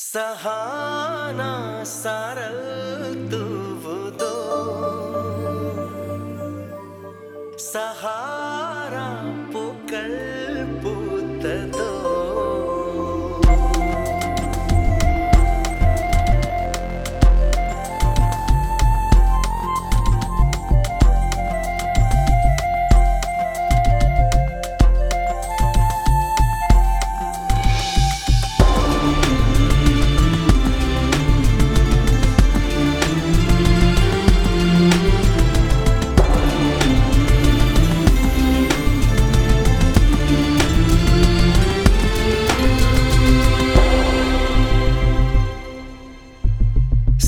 सहाना सारतु वुदो सहारापो कल्पो तदो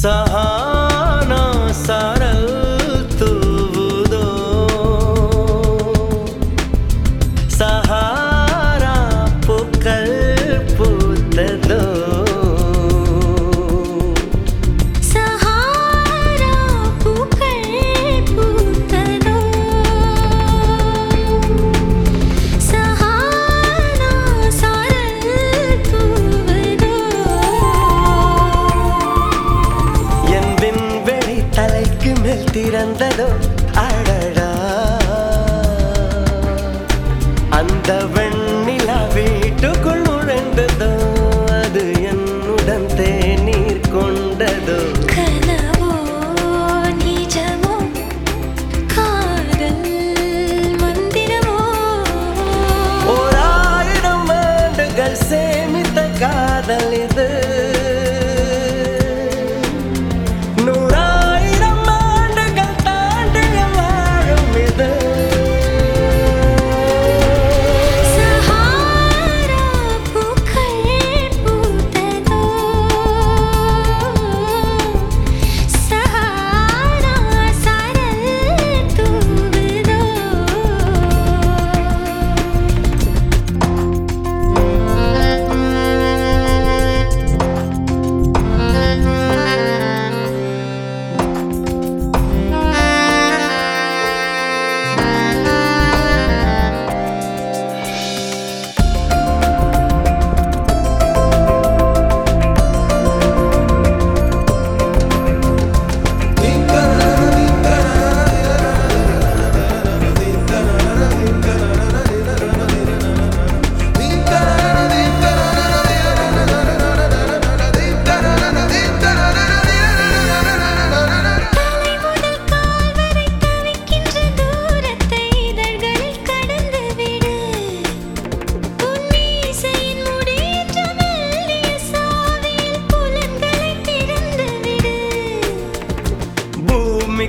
सहा திறந்ததோ அழடா அந்த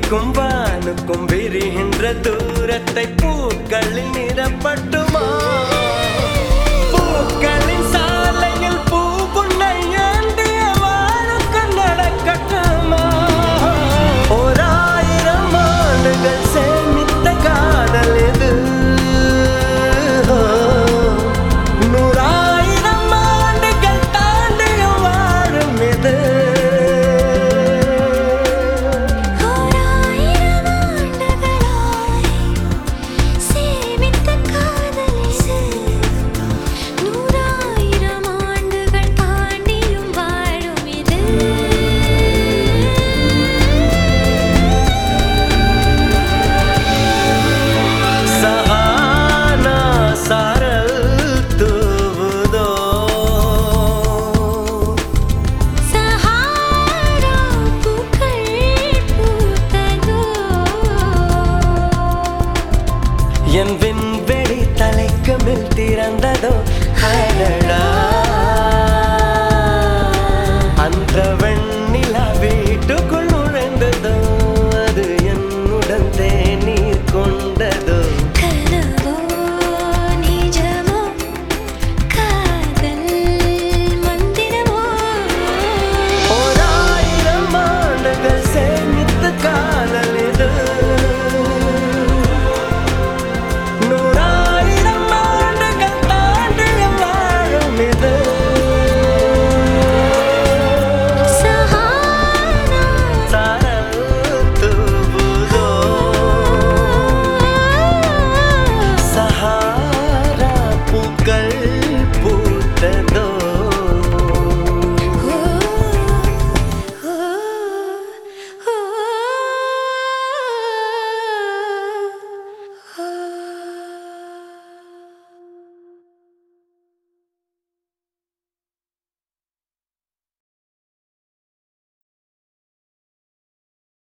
பூமிக்கும் வானுக்கும் விரிகின்ற தூரத்தை பூக்களில் நிறப்பட்டு திறந்ததோ காதலா